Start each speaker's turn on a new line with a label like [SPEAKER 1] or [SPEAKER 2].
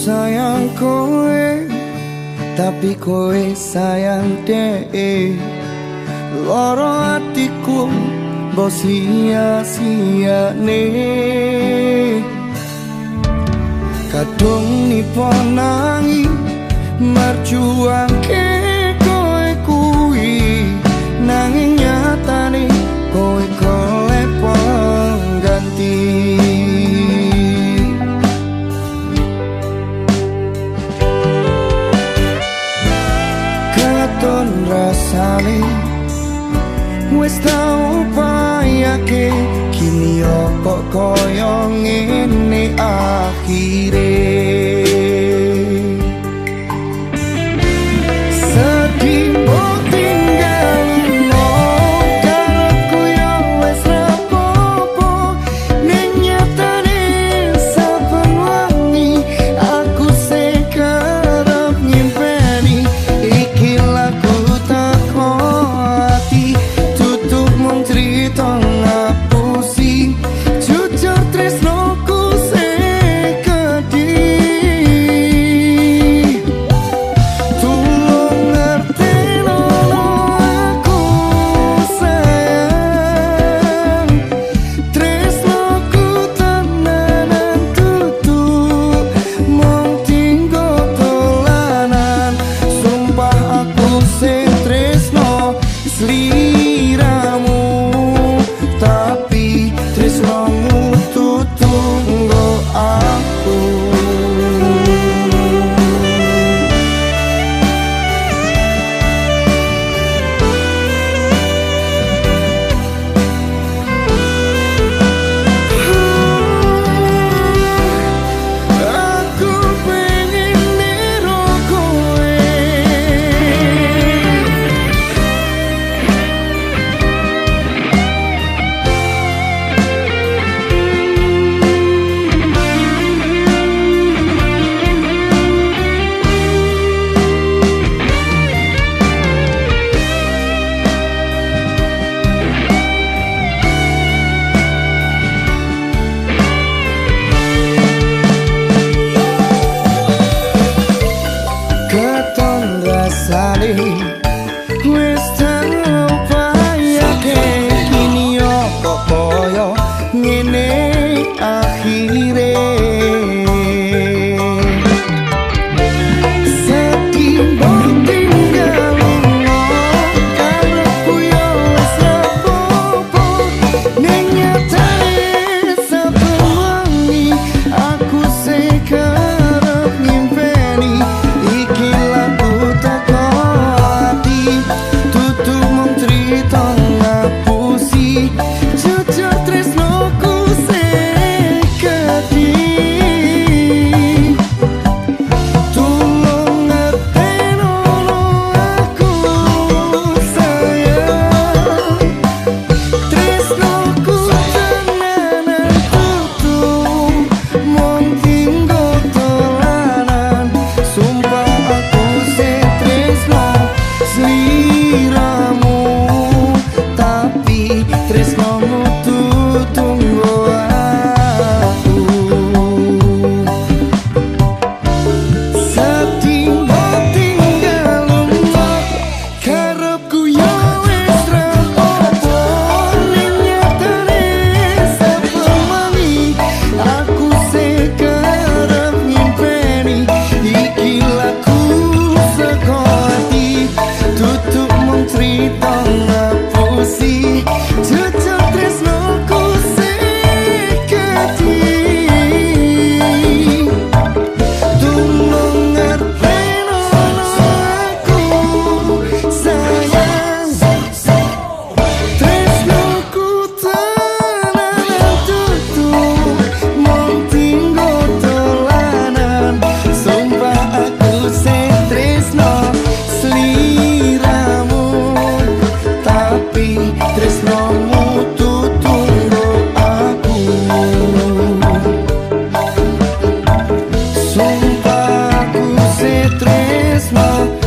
[SPEAKER 1] sayang kowe tapi kowe sayang dee loro atiku mbok sia-sia ne kadung nipon nangi marjuang kene. sale Wes tau upaya ke kini yo koyo ngene 哦。Christmas